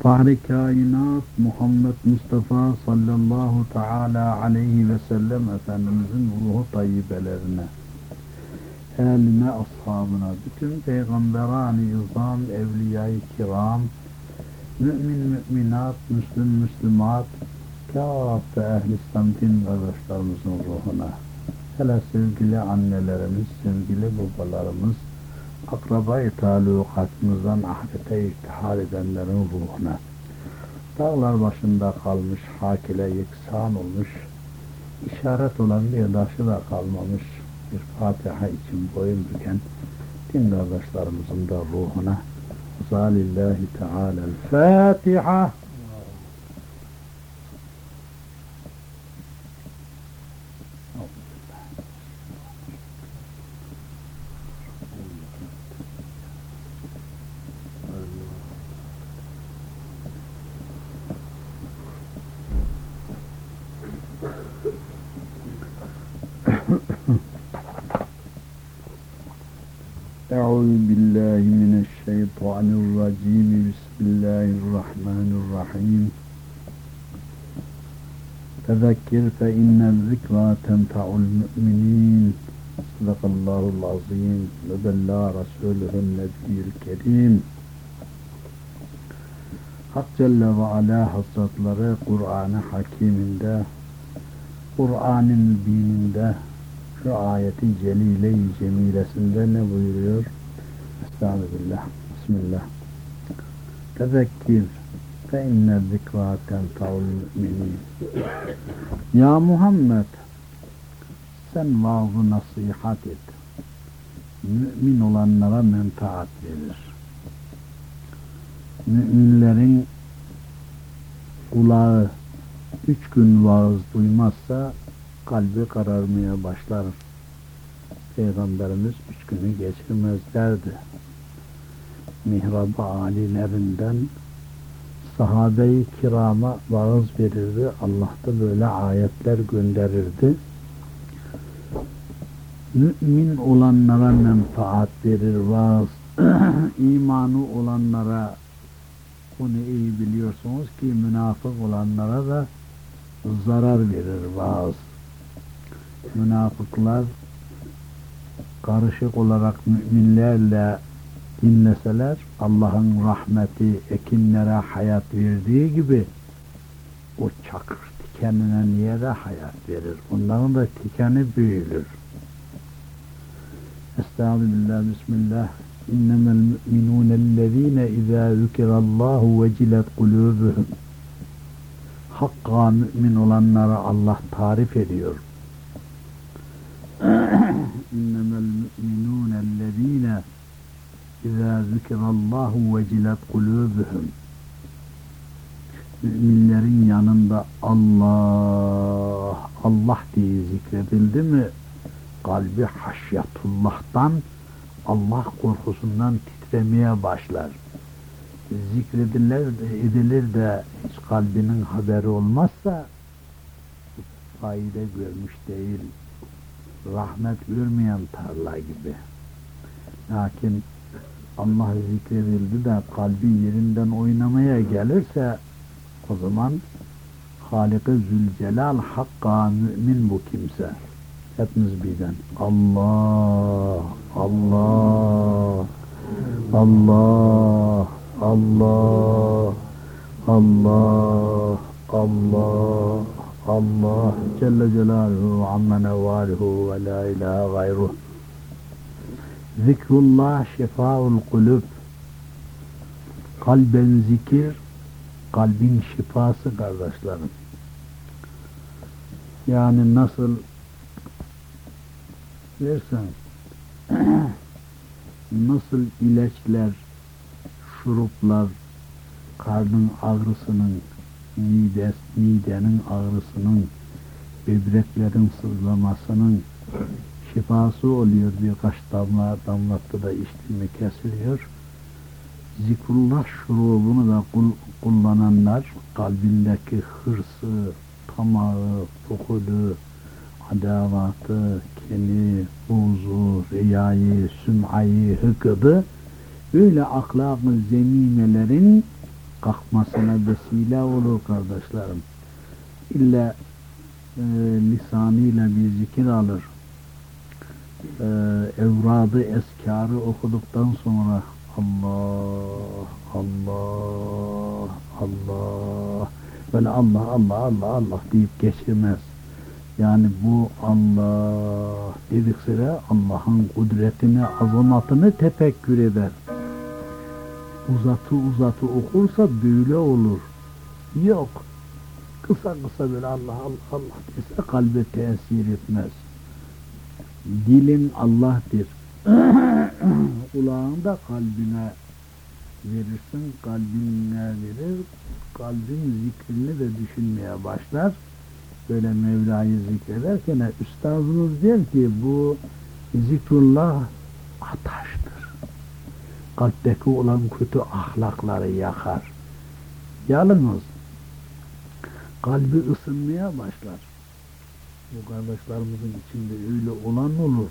Fahri kainat Muhammed Mustafa sallallahu teala aleyhi ve sellem Efendimizin ruhu tayyibelerine, eline, ashabına, bütün peygamberani izam, evliya-i kiram, mümin müminat, müslüm müslümat, kâfe ehl-i semtin kardeşlerimizin ruhuna, hele sevgili annelerimiz, sevgili babalarımız, akraba-i talukatımızdan ahirete iftihar edenlerin ruhuna, dağlar başında kalmış, hakile yeksan olmuş, işaret olan bir taşı da kalmamış, bir Fatiha için boyun büken din kardeşlerimizin de ruhuna, Zalillahi Teala'l-Fatiha. فذكر فإن الذكرى تنفع المؤمنين صدق الله العظيم وبلغ رسوله النبي الكريم Hak Celle ve Ala Hazretleri Kur'an-ı Hakiminde, Kur'an-ı Mübininde, şu ayeti celile-i cemilesinde ne buyuruyor? Estağfirullah, Bismillah. Tezekkir zikra tenfa'ul müminin. Ya Muhammed, sen vaazı nasihat et. Mümin olanlara menfaat verir. Müminlerin kulağı üç gün vaaz duymazsa kalbi kararmaya başlar. Peygamberimiz üç günü geçirmezlerdi. Mihrab-ı alilerinden sahabe-i kirama vaaz verirdi. Allah da böyle ayetler gönderirdi. Mümin olanlara menfaat verir vaaz. imanı olanlara bunu iyi biliyorsunuz ki münafık olanlara da zarar verir vaaz münafıklar karışık olarak müminlerle dinleseler Allah'ın rahmeti ekinlere hayat verdiği gibi o çakır tikenine niye de hayat verir? Onların da tikeni büyülür. Estağfirullah, Bismillah. İnnemel mü'minûne ellezîne izâ zükirallâhu vecilet kulûbuhum. Hakka mümin olanlara Allah tarif ediyor. İnnemel mü'minûne إذا ذكر الله وجلت قلوبهم Müminlerin yanında Allah, Allah diye zikredildi mi kalbi haşyatullah'tan Allah korkusundan titremeye başlar. Zikredilir edilir de hiç kalbinin haberi olmazsa fayda görmüş değil rahmet görmeyen tarla gibi. Lakin Allah zikredildi de kalbi yerinden oynamaya gelirse o zaman Halik-i Zülcelal Hakka mümin bu kimse. Hepimiz birden. Allah, Allah, Allah, Allah, Allah, Allah, Allah Celle Celaluhu amme nevaluhu ve la ilahe gayruh. Zikrullah şifaul kulüp. Kalben zikir, kalbin şifası kardeşlerim. Yani nasıl dersen nasıl ilaçlar, şuruplar, karnın ağrısının mide, midenin ağrısının, böbreklerin sızlamasının şifası oluyor. Birkaç damla damlattı da içtiğimi kesiliyor. Zikrullah şurubunu da kullananlar kalbindeki hırsı, tamağı, fukulu, adavatı, keni, buzu, riyayı, süm'ayı, hıkıdı böyle aklak-ı zemimelerin kalkmasına vesile olur kardeşlerim. İlla e, lisanıyla bir zikir alır. E, evradı eskarı okuduktan sonra Allah, Allah, Allah böyle Allah, Allah, Allah, Allah deyip geçirmez. Yani bu Allah dedikçe Allah'ın kudretini, azamatını tefekkür eder. Uzatı uzatı okursa böyle olur. Yok. Kısa kısa böyle Allah Allah Allah dese kalbe tesir etmez. Dilin Allah'tır. Kulağın da kalbine verirsin, kalbine verir, kalbin zikrini de düşünmeye başlar böyle Mevla'yı zikrederken üstadımız diyor ki bu zikrullah ataştır. Kalpteki olan kötü ahlakları yakar. Yalnız kalbi ısınmaya başlar. Bu kardeşlerimizin içinde öyle olan olur.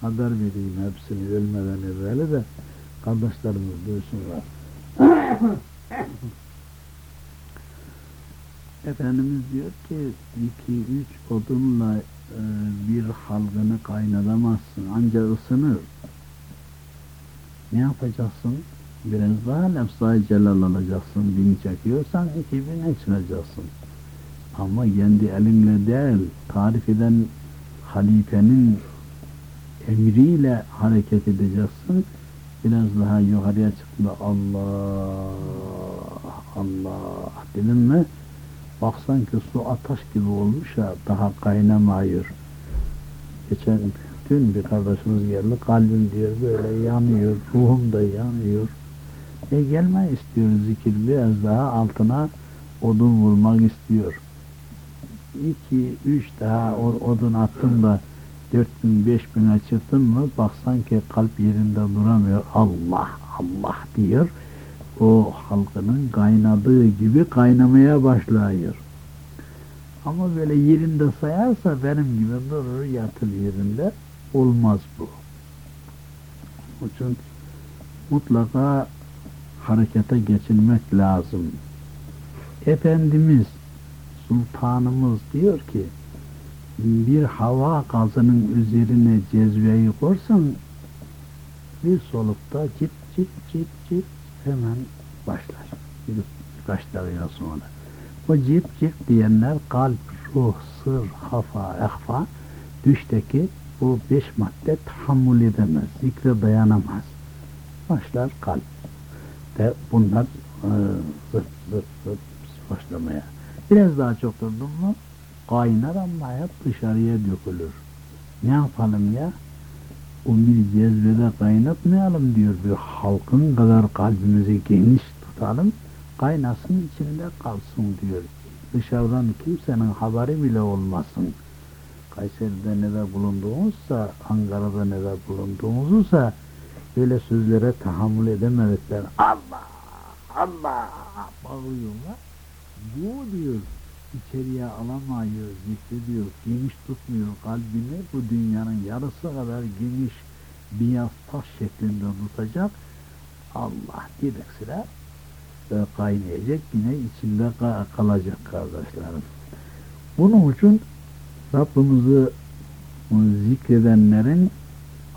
Haber vereyim hepsini ölmeden evvel de kardeşlerimiz duysunlar. Efendimiz diyor ki iki üç odunla e, bir halgını kaynatamazsın ancak ısınır. Ne yapacaksın? Biraz daha lefzayı celal alacaksın. Bin çekiyorsan iki bine çıkacaksın. Ama kendi elinle değil, tarif eden halifenin emriyle hareket edeceksin. Biraz daha yukarıya çıktığında Allah, Allah dedin mi? Baksan ki su ateş gibi olmuş ya daha kaynamıyor. Geçen dün bir kardeşimiz geldi kalbim diyor böyle yanıyor, ruhum da yanıyor. E gelme istiyor zikir biraz daha altına odun vurmak istiyor. İki, üç daha odun attım da dört bin, beş bin çıktın mı baksan ki kalp yerinde duramıyor. Allah, Allah diyor o halkının kaynadığı gibi kaynamaya başlıyor. Ama böyle yerinde sayarsa benim gibi durur yatır yerinde. Olmaz bu. Onun için mutlaka harekete geçilmek lazım. Efendimiz, sultanımız diyor ki, bir hava gazının üzerine cezveyi korsan, bir solukta cip cip cip cip hemen başlar. Bir, birkaç dakika sonra. O cip cip diyenler kalp, ruh, sır, hafa, ehfa düşteki bu beş madde tahammül edemez, zikre dayanamaz. Başlar kalp. De bunlar e, zırt zırt zırt başlamaya. Biraz daha çok durdum mu kaynar ama hep dışarıya dökülür. Ne yapalım ya? o bir cezbede kaynatmayalım diyor. Bir halkın kadar kalbimizi geniş tutalım, kaynasın içinde kalsın diyor. Dışarıdan kimsenin haberi bile olmasın. Kayseri'de ne bulunduğumuzsa, Ankara'da ne de bulunduğumuzsa böyle sözlere tahammül edemedikler. Allah! Allah! Bağırıyorlar. Bu diyor içeriye alamıyor, zikrediyor, geniş tutmuyor kalbini bu dünyanın yarısı kadar geniş beyaz taş şeklinde tutacak. Allah dedikçe e, kaynayacak yine içinde kalacak kardeşlerim. Bunun için Rabbimizi zikredenlerin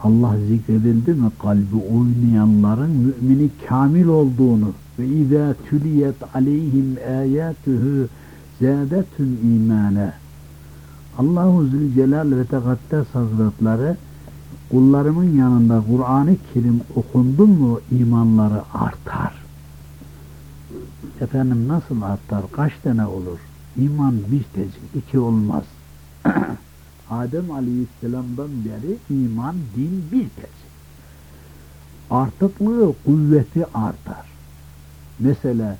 Allah zikredildi mi kalbi oynayanların mümini kamil olduğunu izâ tüliyet aleyhim âyâtuhu zâdetün imane. Allahu Zülcelal ve Tekaddes Hazretleri kullarımın yanında Kur'an-ı Kerim okundu mu imanları artar. Efendim nasıl artar? Kaç tane olur? İman bir tecik, iki olmaz. Adem Aleyhisselam'dan beri iman, din bir tecik. Artıklığı, kuvveti artar. Mesela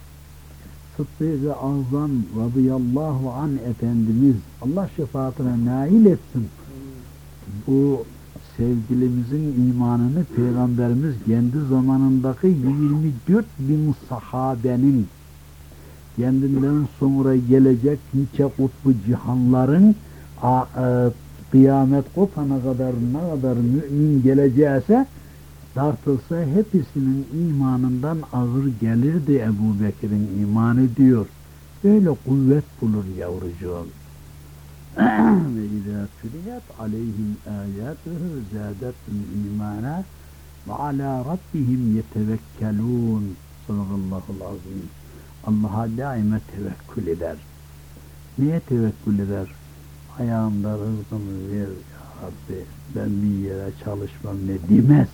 Sıddık-ı Azam radıyallahu an Efendimiz Allah şefaatine nail etsin. Bu sevgilimizin imanını Peygamberimiz kendi zamanındaki 24 bin sahabenin kendinden sonra gelecek nice kutbu cihanların a, e, kıyamet kopana kadar ne kadar mümin geleceğse dartılsa hepsinin imanından ağır gelirdi Ebu Bekir'in imanı diyor. Böyle kuvvet bulur yavrucuğum. Ve izâ tüliyet aleyhim âyâtuhu zâdetum imana ve alâ rabbihim yetevekkelûn. Sadakallahul azim. Allah'a daima tevekkül eder. Niye tevekkül eder? Ayağımda rızkımı ver ya Rabbi. Ben bir yere çalışmam ne demez.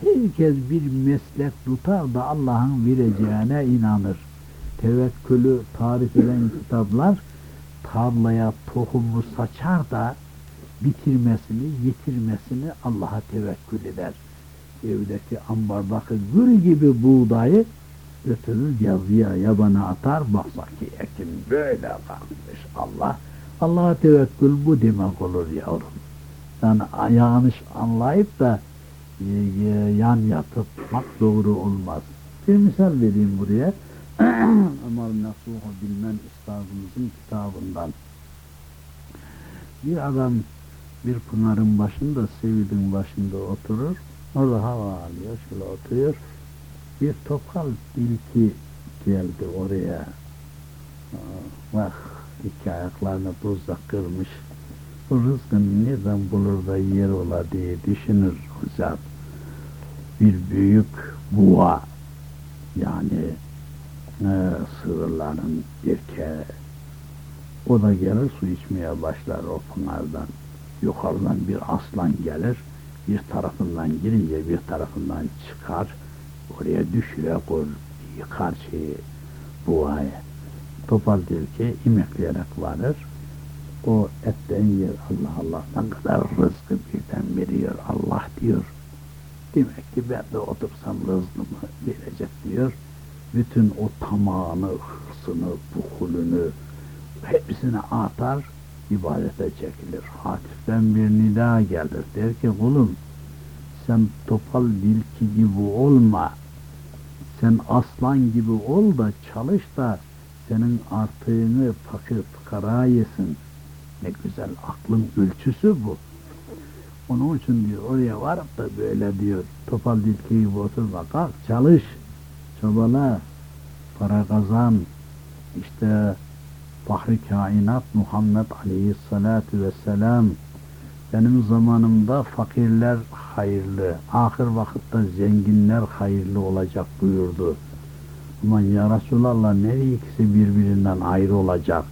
Herkes bir meslek tutar da Allah'ın vereceğine inanır. Tevekkülü tarif eden kitaplar tarlaya tohumu saçar da bitirmesini, yitirmesini Allah'a tevekkül eder. Evdeki ambardaki gül gibi buğdayı götürür yazıya, yabana atar, baksa ki ekin böyle kalmış Allah. Allah'a tevekkül bu demek olur yavrum. Yani yanlış anlayıp da yan yatıpmak doğru olmaz. Bir misal vereyim buraya. Ömer Nasuhu Bilmen Üstadımızın kitabından. Bir adam bir pınarın başında, sevidin başında oturur. Orada hava alıyor, şöyle oturuyor. Bir topal tilki geldi oraya. Bak, iki ayaklarını tuzla kırmış. Bu rızkını nereden bulur da yer ola diye düşünür zat. Bir büyük buğa, yani e, sığırların erkeği. O da gelir su içmeye başlar o pınardan. Yukarıdan bir aslan gelir, bir tarafından girince bir tarafından çıkar, oraya düşüyor, yıkar şeyi, buğayı. Topal diyor ki imekleyerek varır, o etten yer Allah Allah ne kadar rızkı birden veriyor Allah diyor. Demek ki ben de otursam rızkımı verecek diyor. Bütün o tamağını, hırsını, bukulünü hepsini atar, ibadete çekilir. Hatiften bir nida gelir. Der ki kulum sen topal dilki gibi olma. Sen aslan gibi ol da çalış da senin artığını fakir fukara yesin. Ne güzel aklın ölçüsü bu. Onun için diyor oraya varıp da böyle diyor topal dilki gibi oturma kalk çalış çabala para kazan işte Fahri kainat Muhammed Aleyhisselatü Vesselam benim zamanımda fakirler hayırlı, ahir vakitte zenginler hayırlı olacak buyurdu. Aman ya Resulallah nereye ikisi birbirinden ayrı olacak?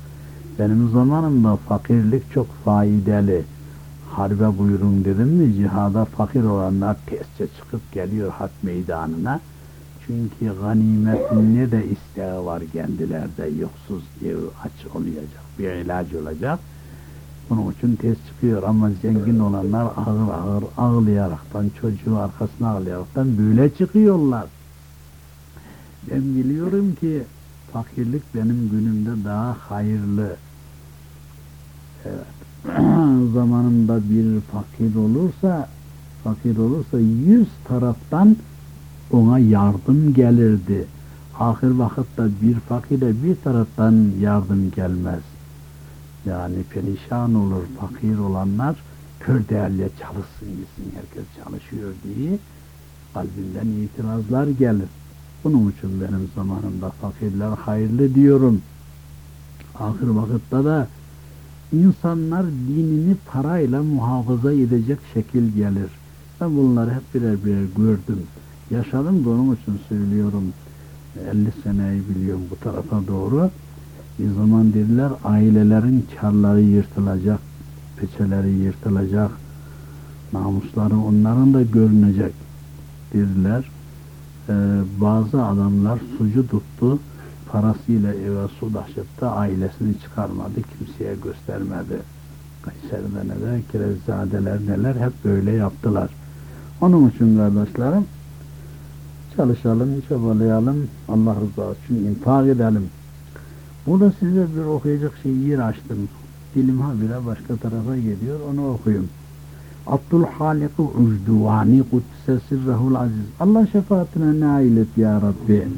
Benim zamanımda fakirlik çok faydalı. Harbe buyurun dedim mi cihada fakir olanlar tezçe çıkıp geliyor harp meydanına. Çünkü ganimetin ne de isteği var kendilerde yoksuz ev aç olacak bir ilaç olacak. Bunun için tez çıkıyor ama zengin olanlar ağır ağır ağlayaraktan çocuğu arkasına ağlayaraktan böyle çıkıyorlar. Ben biliyorum ki fakirlik benim günümde daha hayırlı. Zamanında bir fakir olursa fakir olursa yüz taraftan ona yardım gelirdi. Ahir vakitte bir fakire bir taraftan yardım gelmez. Yani perişan olur fakir olanlar kör değerliye çalışsın gitsin herkes çalışıyor diye kalbinden itirazlar gelir. Bunun için benim zamanımda fakirler hayırlı diyorum. Ahir vakitte de insanlar dinini parayla muhafaza edecek şekil gelir. Ben bunları hep birer birer gördüm. Yaşadım da onun için söylüyorum. 50 seneyi biliyorum bu tarafa doğru. Bir zaman dediler ailelerin karları yırtılacak, peçeleri yırtılacak, namusları onların da görünecek dediler. Ee, bazı adamlar sucu tuttu, parasıyla eve su taşıp da ailesini çıkarmadı, kimseye göstermedi. Kayseri'de neler, kirezzadeler neler hep böyle yaptılar. Onun için kardeşlerim, çalışalım, çabalayalım, Allah rızası için infak edelim. Burada size bir okuyacak şey yer açtım. Dilim habire başka tarafa gidiyor, onu okuyun. Abdülhalik-i Ucduvani Kuddise Sirrahul Aziz. Allah şefaatine nail et ya Rabbi.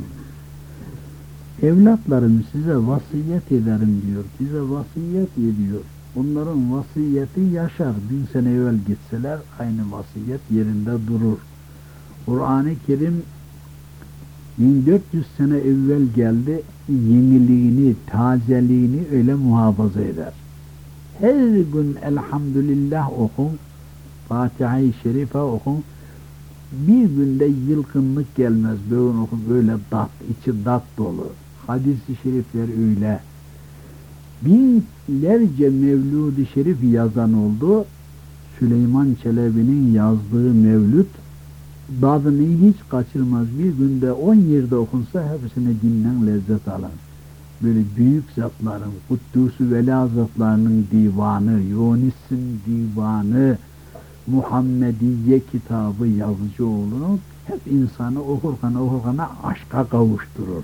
Evlatlarım size vasiyet ederim diyor. Bize vasiyet ediyor. Onların vasiyeti yaşar. Bin sene evvel gitseler aynı vasiyet yerinde durur. Kur'an-ı Kerim 1400 sene evvel geldi, yeniliğini, tazeliğini öyle muhafaza eder. Her gün elhamdülillah okun, Fatiha-i Şerife okun, bir günde yılgınlık gelmez böyle okun, böyle dat, içi dat dolu. Hadis-i şerifler öyle. Binlerce mevlud-i şerif yazan oldu. Süleyman Çelebi'nin yazdığı mevlüt dadını hiç kaçırmaz. Bir günde on yerde okunsa hepsine dinlen lezzet alır. Böyle büyük zatların, Kuddüs-ü Vela zatlarının divanı, Yunis'in divanı, Muhammediye kitabı yazıcı olunur. Hep insanı okurken okurken aşka kavuşturur.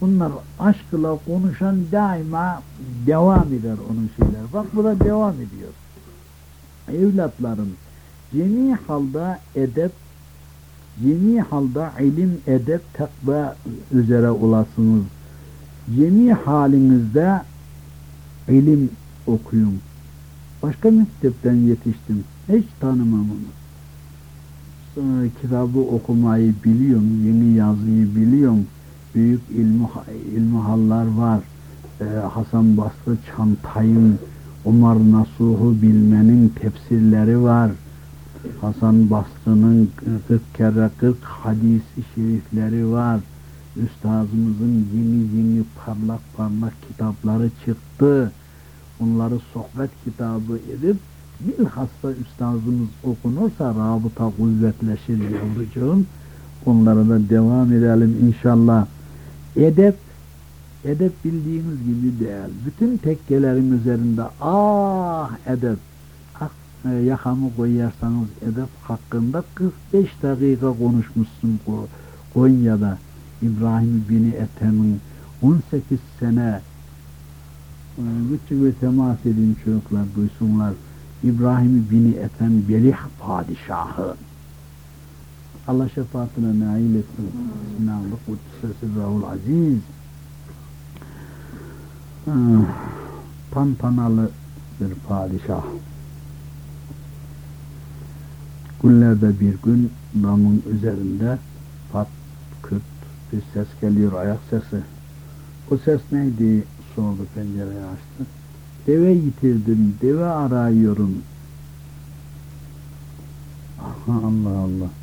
Bunlar aşkla konuşan daima devam eder onun şeyler. Bak bu da devam ediyor. Evlatlarım, cemi halda edep cemi halda ilim, edep, takva üzere olasınız. Cemi halinizde ilim okuyun. Başka mektepten yetiştim. Hiç tanımam onu. Sonra kitabı okumayı biliyorum, yeni yazıyı biliyorum. Büyük ilmi, ilmihallar var. Ee, Hasan Basri Çantay'ın, Umar Nasuh'u bilmenin tefsirleri var. Hasan Basri'nin 40 kere 40 hadisi şerifleri var. Üstazımızın yeni yeni parlak parlak kitapları çıktı. Onları sohbet kitabı edip bilhassa üstazımız okunursa rabıta kuvvetleşir yavrucuğum. Onlara da devam edelim inşallah. Edep, edep bildiğiniz gibi değil. Bütün tekkelerin üzerinde ah edep, e, yakamı koyarsanız edep hakkında 45 dakika konuşmuşsun Konya'da. İbrahim bin Ethem'in 18 sene küçük ve temas edin çocuklar duysunlar İbrahim bin Ethem Belih padişahı Allah şefaatine nail etsin Bismillahirrahmanirrahim Kudsesi Rahul Aziz tantanalı bir padişah Günlerde bir gün damın üzerinde pat küt bir ses geliyor ayak sesi. O ses neydi sordu pencereyi açtı. Deve yitirdim, deve arıyorum. Allah Allah.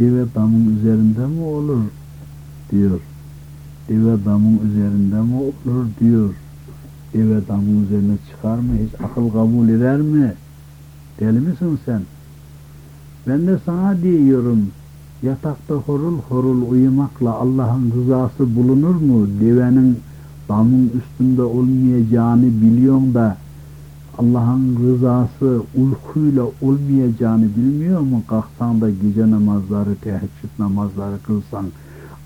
Deve damın üzerinde mi olur diyor. Deve damın üzerinde mi olur diyor. Deve damın üzerine çıkar mı? Hiç akıl kabul eder mi? Deli misin sen? Ben de sana diyorum, yatakta horul horul uyumakla Allah'ın rızası bulunur mu? Devenin damın üstünde olmayacağını biliyorum da Allah'ın rızası uykuyla olmayacağını bilmiyor mu? Kalksan da gece namazları, teheccüd namazları kılsan,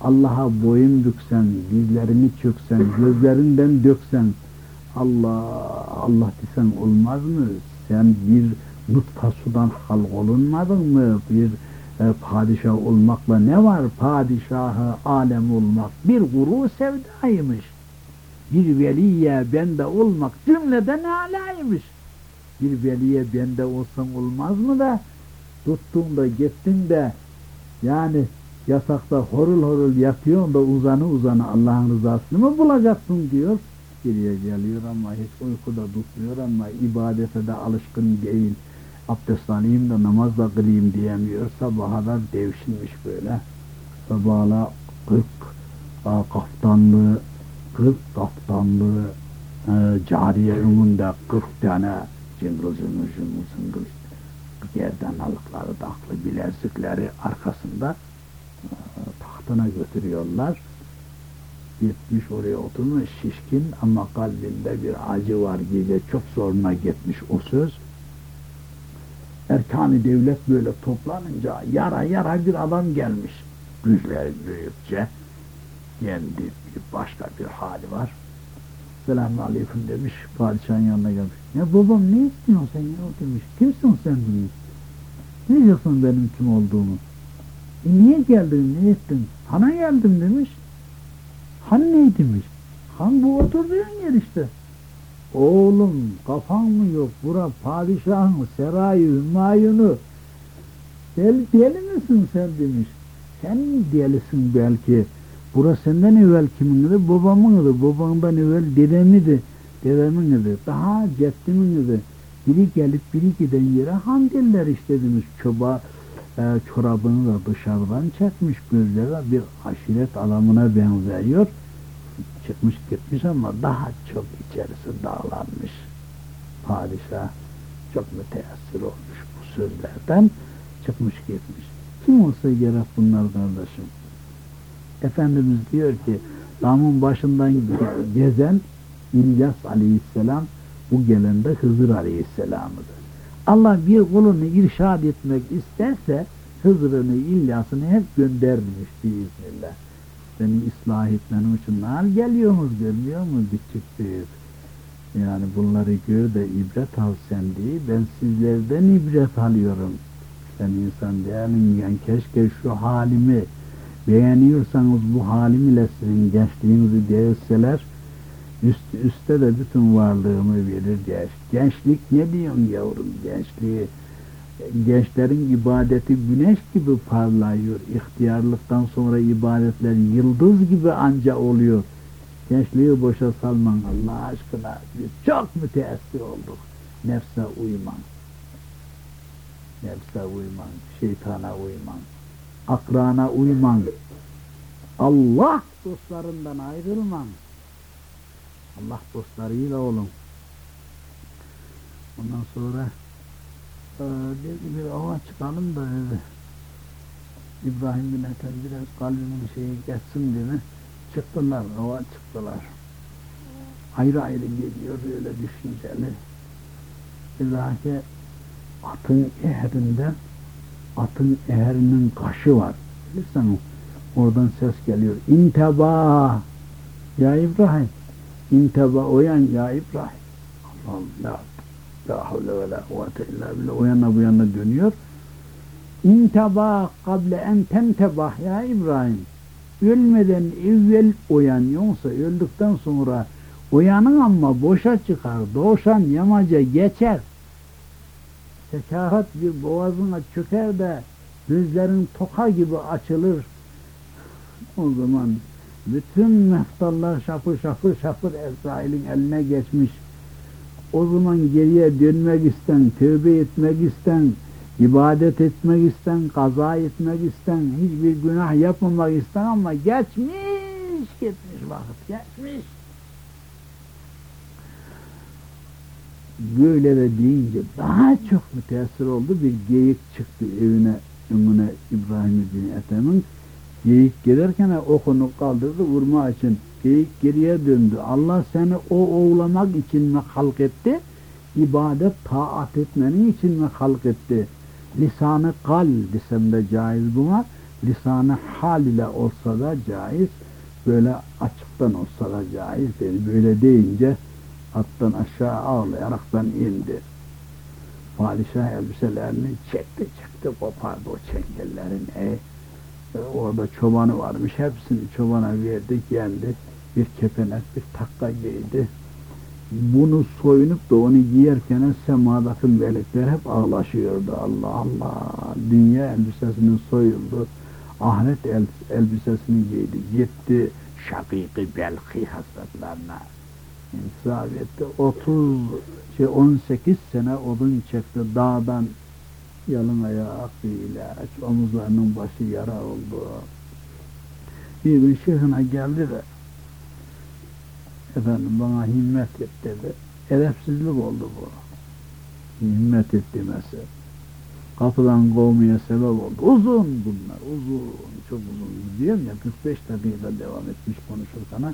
Allah'a boyun büksen, dizlerini çöksen, gözlerinden döksen, Allah, Allah desen olmaz mı? Sen bir nutfa halk olunmadın mı? Bir e, padişah olmakla ne var? Padişahı alem olmak bir guru sevdaymış. Bir veliye bende olmak cümleden alaymış. Bir veliye bende olsam olmaz mı da tuttun da gittin de yani yasakta horul horul yatıyorsun da uzanı uzanı Allah'ın rızasını mı bulacaksın diyor. Geriye geliyor ama hiç uykuda tutmuyor ama ibadete de alışkın değil abdest alayım da namaz da kılayım diyemiyor. Sabaha da devşinmiş böyle. Sabahla kırk kaftanlı, kırk kaftanlı e, cariye önünde kırk tane cıngıl cıngıl cıngıl cıngıl yerden alıkları, taklı bilezikleri arkasında e, tahtına götürüyorlar. Gitmiş oraya oturmuş şişkin ama kalbinde bir acı var gece çok zoruna gitmiş o söz erkan devlet böyle toplanınca yara yara bir adam gelmiş. Güçleri büyükçe. Kendi bir başka bir hali var. Selamun aleyküm demiş. Padişahın yanına gelmiş. Ya babam ne istiyorsun sen ya demiş. Kimsin sen demiş. Ne diyorsun benim kim olduğumu? E niye geldin ne ettin? Hana geldim demiş. Han ne demiş? Han bu oturduğun yer işte. Oğlum kafan mı yok? Bura padişahın serayı, hümayunu. Deli, deli misin sen demiş. sen delisin belki. Burası senden evvel kiminidi? Babamındı. Babandan evvel dedemidi. Dedeminidi. Daha ceddiminidi. Biri gelip biri giden yere han derler işte. Çoba, e, çorabını da dışarıdan çekmiş gözleri bir aşiret adamına benziyor. Çıkmış gitmiş ama daha çok içerisi dağlanmış. Padişah çok müteessir olmuş bu sözlerden. Çıkmış gitmiş. Kim olsa gerek bunlar kardeşim. Efendimiz diyor ki damın başından gezen İlyas aleyhisselam bu gelen de Hızır aleyhisselamıdır. Allah bir kulunu irşad etmek isterse Hızır'ını, İlyas'ını hep göndermiş biiznillah. Seni ıslah etmenin için nar geliyorsunuz görmüyor musunuz küçük büyük. Yani bunları gör de ibret al sen diye ben sizlerden ibret alıyorum. Sen insan değilim yani keşke şu halimi beğeniyorsanız bu halim ile sizin gençliğinizi değilseler üst, üstte de bütün varlığımı verir genç. Gençlik ne diyorsun yavrum gençliği? Gençlerin ibadeti güneş gibi parlıyor. İhtiyarlıktan sonra ibadetler yıldız gibi anca oluyor. Gençliği boşa salman Allah aşkına. Biz çok müteessir olduk. Nefse uyman. Nefse uyman. Şeytana uyman. Akrana uyman. Allah dostlarından ayrılman. Allah dostlarıyla olun. Ondan sonra e, dedi bir ava çıkalım da dedi. İbrahim bin Ethem biraz kalbimin şeyi geçsin dedi. Çıktılar, ava çıktılar. Ayrı ayrı geliyor öyle düşünceli. İlahi atın ehrinde atın ehrinin kaşı var. Bilirsen oradan ses geliyor. İnteba ya İbrahim İnteba uyan ya İbrahim. Allah'ım la, la havle ve la kuvvete illa billah. O bu yana dönüyor. İnteba kable en tentebah ya İbrahim. Ölmeden evvel uyan yoksa öldükten sonra uyanın ama boşa çıkar. Doğuşan yamaca geçer. Sekahat bir boğazına çöker de gözlerin toka gibi açılır. O zaman bütün meftallar şapır şapır şapır Ezrail'in eline geçmiş. O zaman geriye dönmek isten, tövbe etmek isten, ibadet etmek isten, kaza etmek isten, hiçbir günah yapmamak isten ama geçmiş, gitmiş vakit, geçmiş. Böyle de deyince daha çok müteessir oldu. Bir geyik çıktı evine, önüne İbrahim bin Ethem'in. Geyik gelirken okunu kaldırdı vurma için. Geyik geriye döndü. Allah seni o oğlamak için mi halk etti? İbadet, taat etmenin için mi halk etti? Lisanı kal desem de caiz buna. Lisanı hal ile olsa da caiz. Böyle açıktan olsa da caiz değil. Böyle deyince attan aşağı ağlayaraktan indi. Padişah elbiselerini çekti çekti kopardı o çengellerin. E, orada çobanı varmış. Hepsini çobana verdik yendi. Bir kepenek, bir takka giydi. Bunu soyunup da onu giyerken semadaki melekler hep ağlaşıyordu. Allah Allah. Dünya elbisesinin soyuldu. Ahiret el, elbisesini giydi. Gitti Şakiki Belki Hazretlerine. İnsaf etti. 30 şey 18 sene odun çekti dağdan yalın ayağı ilaç, omuzlarının başı yara oldu. Bir gün şeyhine geldi de efendim bana himmet et dedi. Edepsizlik oldu bu. Himmet et demesi. Kapıdan kovmaya sebep oldu. Uzun bunlar, uzun, çok uzun. Diyorum ya 45 dakika devam etmiş konuşurken.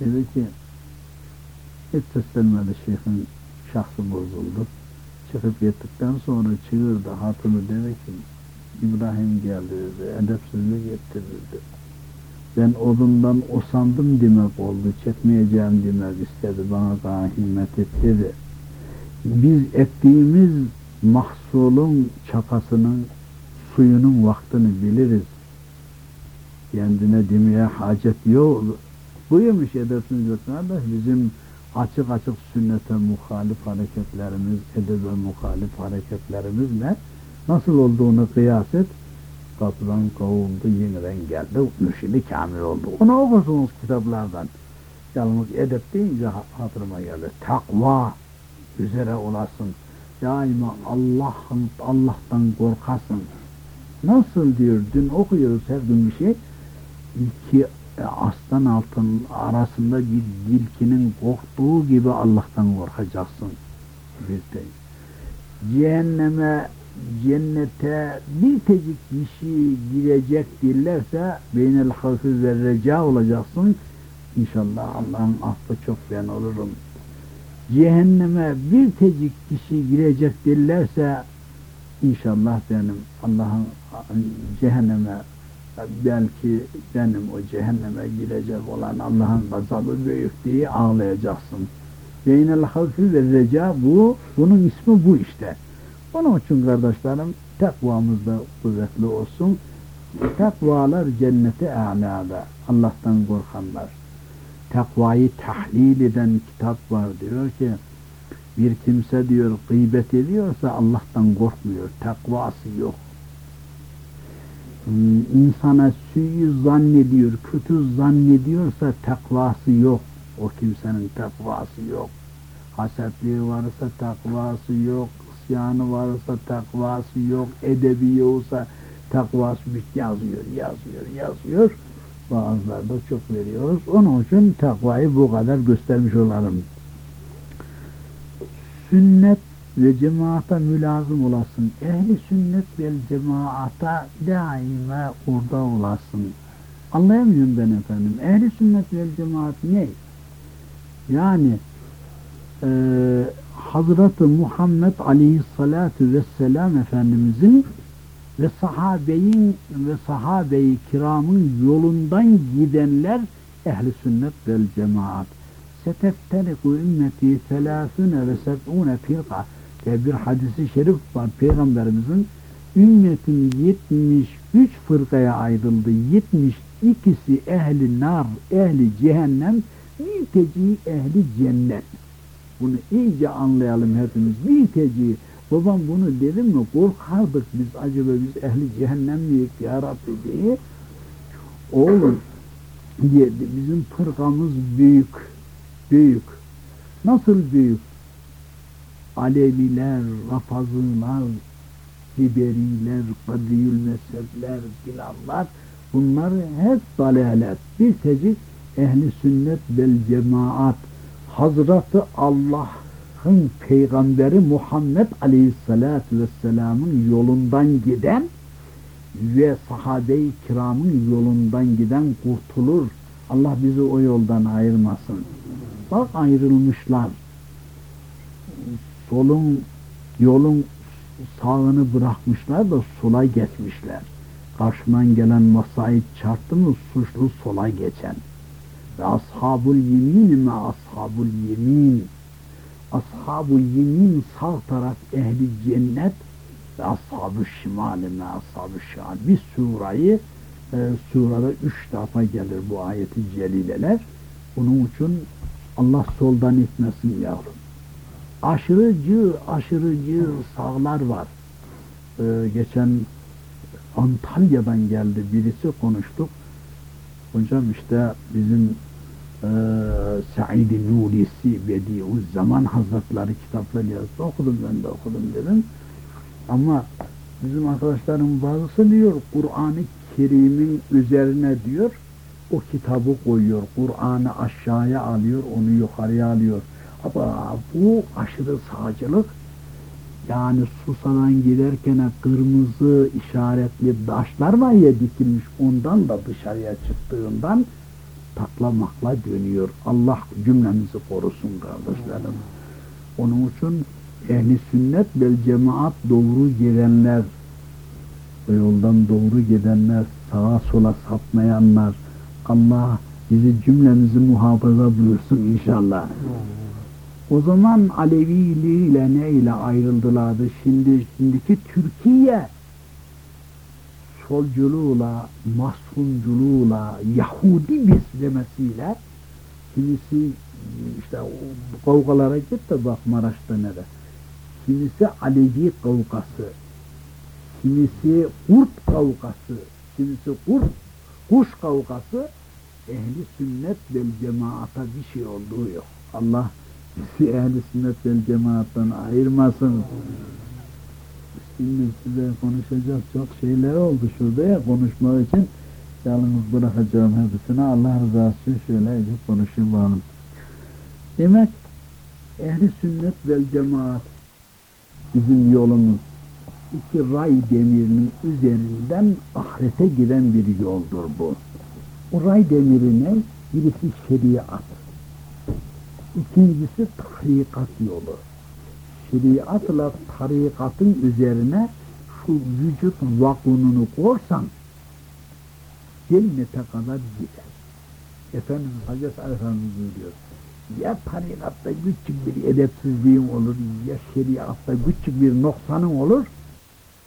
Dedi ki hiç seslenmedi şeyhin şahsı bozuldu. Çıkıp gittikten sonra çığırdı hatunu dedi ki İbrahim geldi dedi, edepsizlik etti dedi. Ben odundan usandım demek oldu, çekmeyeceğim demek istedi, bana daha himmet et dedi. Biz ektiğimiz mahsulun çapasının, suyunun vaktini biliriz. Kendine demeye hacet yok. Buymuş edepsizlik kardeş, bizim açık açık sünnete muhalif hareketlerimiz, edebe muhalif hareketlerimiz ne? Nasıl olduğunu kıyas et. kapıdan kovuldu, yeniden geldi, mürşidi kamil oldu. Onu okursunuz kitaplardan. Yalnız edep deyince ha- hatırıma geldi. Takva üzere olasın. Daima Allah'ın Allah'tan korkasın. Nasıl diyor, dün okuyoruz her gün bir şey. İki aslan altın arasında bir dilkinin korktuğu gibi Allah'tan korkacaksın. Bir cehenneme, cennete bir tecik kişi girecek dillerse beynel havfi ve reca olacaksın. İnşallah Allah'ın affı çok ben olurum. Cehenneme bir tecik kişi girecek dillerse inşallah benim Allah'ın cehenneme belki benim o cehenneme girecek olan Allah'ın gazabı büyük diye ağlayacaksın. Beynel havfi ve reca bu, bunun ismi bu işte. Onun için kardeşlerim takvamız da kuvvetli olsun. Takvalar cenneti alada. Allah'tan korkanlar. Takvayı tahlil eden kitap var diyor ki bir kimse diyor gıybet ediyorsa Allah'tan korkmuyor. Takvası yok. İnsana suyu zannediyor, kötü zannediyorsa takvası yok. O kimsenin takvası yok. Hasetliği varsa takvası yok. isyanı varsa takvası yok. Edebi yoksa takvası yazıyor, yazıyor, yazıyor. Bazıları da çok veriyoruz. Onun için takvayı bu kadar göstermiş olalım. Sünnet ve cemaata mülazım olasın. Ehli sünnet ve cemaata daima orada olasın. Anlayamıyorum ben efendim. Ehli sünnet ve cemaat ne? Yani e, Hazreti Muhammed Aleyhisselatü Vesselam Efendimizin ve sahabeyin ve sahabe-i kiramın yolundan gidenler ehli sünnet vel cemaat. Setefteliku ümmeti selâsüne ve seb'ûne firqa diye bir hadisi şerif var Peygamberimizin ümmetin 73 fırkaya ayrıldı. 72'si ehli nar, ehli cehennem, bir teci ehli cennet. Bunu iyice anlayalım hepimiz. Bir teci Babam bunu dedim mi korkardık biz acaba biz ehli cehennem miyiz ya Rabbi diye. Oğlum diye bizim fırkamız büyük. Büyük. Nasıl büyük? Aleviler, Rafazılar, Hiberiler, Kadiyül mezhepler, Bilallar bunlar hep dalalet. Bir tecik ehli sünnet vel cemaat Hazreti Allah'ın peygamberi Muhammed Aleyhisselatü Vesselam'ın yolundan giden ve sahabe-i kiramın yolundan giden kurtulur. Allah bizi o yoldan ayırmasın. Bak ayrılmışlar. Solun, yolun sağını bırakmışlar da sola geçmişler. Karşıdan gelen masayı çarptı mı suçlu sola geçen. Ve ashabul yemin mi ashabul yemin. Ashabul yemin sağ taraf ehli cennet ve ashab-ı şimali mi ashab-ı şimal. Bir surayı e, surada üç defa gelir bu ayeti celileler. Onun için Allah soldan itmesin yavrum. Aşırıcı, aşırıcı sağlar var. Ee, geçen Antalya'dan geldi birisi konuştuk. Hocam işte bizim e, Said-i Nurisi Bediüz Zaman Hazretleri kitapları yazdı. Okudum ben de okudum dedim. Ama bizim arkadaşların bazısı diyor Kur'an-ı Kerim'in üzerine diyor o kitabı koyuyor. Kur'an'ı aşağıya alıyor, onu yukarıya alıyor. Ama bu aşırı sağcılık yani Susa'dan giderken kırmızı işaretli taşlar var ya dikilmiş ondan da dışarıya çıktığından taklamakla dönüyor. Allah cümlemizi korusun kardeşlerim. Onun için ehli sünnet vel cemaat doğru gidenler o yoldan doğru gidenler sağa sola sapmayanlar Allah bizi cümlemizi muhafaza buyursun inşallah. O zaman Aleviliği ile ne ile ayrıldılardı? Şimdi şimdiki Türkiye solculuğuyla, mahsunculuğuyla, Yahudi beslemesiyle kimisi işte kavgalara git de bak Maraş'ta ne de. Kimisi Alevi kavgası, kimisi kurt kavgası, kimisi kurt, kuş kavgası, ehli sünnet vel cemaata bir şey olduğu yok. Allah bizi ehli sünnet vel cemaattan ayırmasın. Şimdi size konuşacak çok şeyler oldu şurada ya konuşmak için yalnız bırakacağım hepsini Allah rızası için şöyle konuşayım bakalım. Demek ehli sünnet vel cemaat bizim yolumuz iki ray demirinin üzerinden ahirete giden bir yoldur bu. O ray demirine birisi şeriat, ikincisi tarikat yolu. Şeriatla tarikatın üzerine şu vücut vakununu korsan cennete kadar gider. Efendimiz Hazreti Efendimiz diyor. Ya tarikatta küçük bir edepsizliğin olur, ya şeriatta küçük bir noksanın olur,